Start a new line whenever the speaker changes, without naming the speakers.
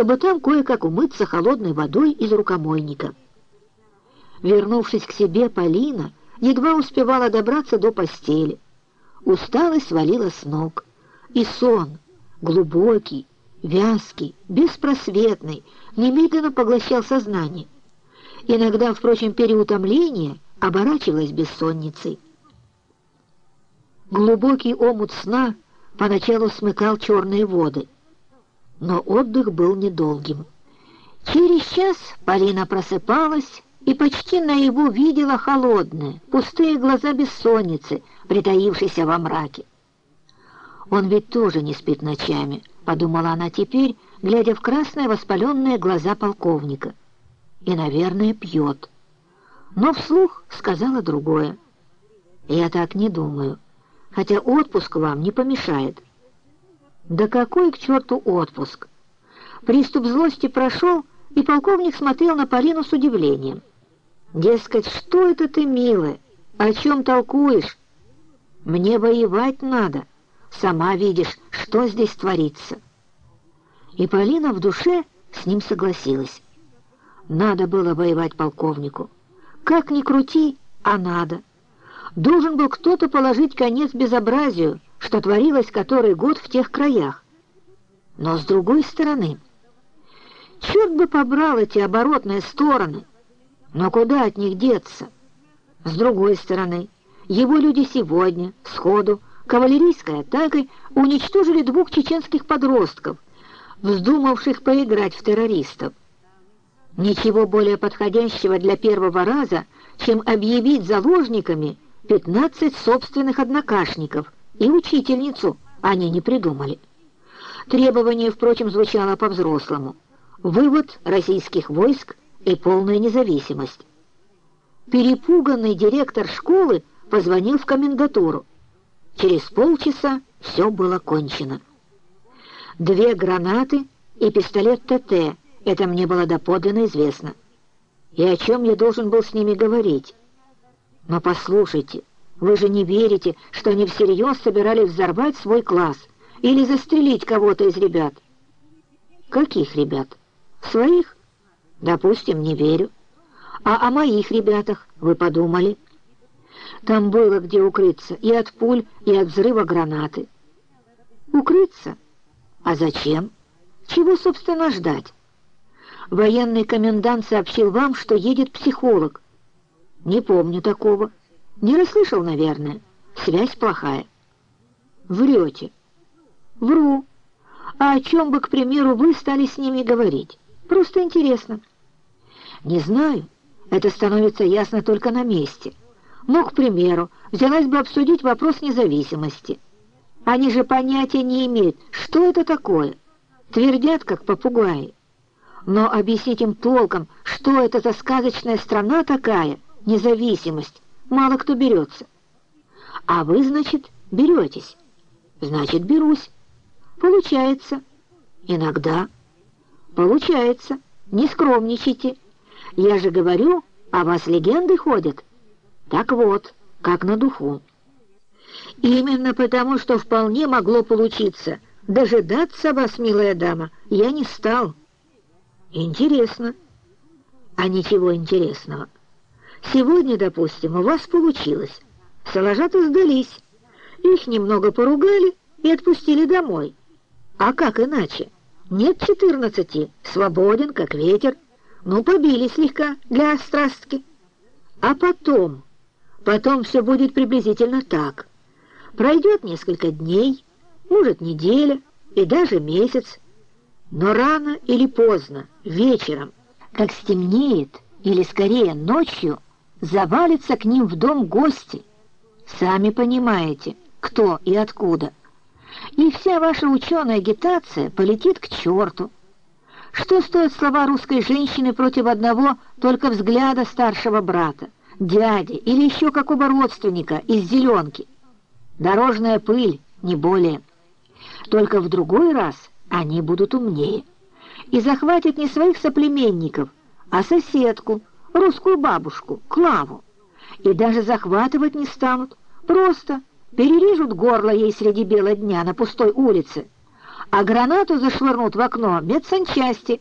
чтобы там кое-как умыться холодной водой из рукомойника. Вернувшись к себе, Полина едва успевала добраться до постели. Усталость свалила с ног, и сон, глубокий, вязкий, беспросветный, немедленно поглощал сознание. Иногда, впрочем, переутомление оборачивалось бессонницей. Глубокий омут сна поначалу смыкал черные воды, но отдых был недолгим. Через час Полина просыпалась и почти наяву видела холодные, пустые глаза бессонницы, притаившиеся во мраке. «Он ведь тоже не спит ночами», — подумала она теперь, глядя в красные воспаленные глаза полковника. «И, наверное, пьет». Но вслух сказала другое. «Я так не думаю, хотя отпуск вам не помешает». «Да какой к черту отпуск?» Приступ злости прошел, и полковник смотрел на Полину с удивлением. Дескать, что это ты, милая, о чем толкуешь? Мне воевать надо, сама видишь, что здесь творится. И Полина в душе с ним согласилась. Надо было воевать полковнику. Как ни крути, а надо. Должен был кто-то положить конец безобразию, что творилось который год в тех краях. Но с другой стороны, черт бы побрал эти оборотные стороны, но куда от них деться? С другой стороны, его люди сегодня, сходу, кавалерийской атакой уничтожили двух чеченских подростков, вздумавших поиграть в террористов. Ничего более подходящего для первого раза, чем объявить заложниками 15 собственных однокашников и учительницу, они не придумали. Требование, впрочем, звучало по-взрослому. Вывод российских войск и полная независимость. Перепуганный директор школы позвонил в комендатуру. Через полчаса все было кончено. Две гранаты и пистолет ТТ, это мне было доподлинно известно. И о чем я должен был с ними говорить? Но послушайте, вы же не верите, что они всерьез собирались взорвать свой класс или застрелить кого-то из ребят? Каких ребят? Своих? Допустим, не верю. А о моих ребятах вы подумали? Там было где укрыться и от пуль, и от взрыва гранаты. Укрыться? А зачем? Чего, собственно, ждать? Военный комендант сообщил вам, что едет психолог. Не помню такого. Не расслышал, наверное. Связь плохая. Врете. Вру. А о чем бы, к примеру, вы стали с ними говорить? Просто интересно. Не знаю, это становится ясно только на месте. Но, к примеру, взялась бы обсудить вопрос независимости. Они же понятия не имеют, что это такое. Твердят, как попугаи. Но объяснить им толком, что это за сказочная страна такая, независимость, мало кто берется. А вы, значит, беретесь. Значит, берусь. Получается. Иногда. Получается. Не скромничайте. Я же говорю, о вас легенды ходят. Так вот, как на духу. Именно потому, что вполне могло получиться. Дожидаться вас, милая дама, я не стал. Интересно. А ничего интересного. Сегодня, допустим, у вас получилось. Соложаты сдались. Их немного поругали и отпустили домой. А как иначе? Нет четырнадцати, свободен, как ветер. Ну, побили слегка для острастки. А потом, потом все будет приблизительно так. Пройдет несколько дней, может, неделя и даже месяц. Но рано или поздно, вечером, как стемнеет, или скорее ночью, завалится к ним в дом гости. Сами понимаете, кто и откуда. И вся ваша ученая агитация полетит к черту. Что стоят слова русской женщины против одного только взгляда старшего брата, дяди или еще какого родственника из зеленки? Дорожная пыль, не более. Только в другой раз они будут умнее и захватят не своих соплеменников, а соседку, русскую бабушку, Клаву. И даже захватывать не станут, просто перережут горло ей среди бела дня на пустой улице, а гранату зашвырнут в окно медсанчасти.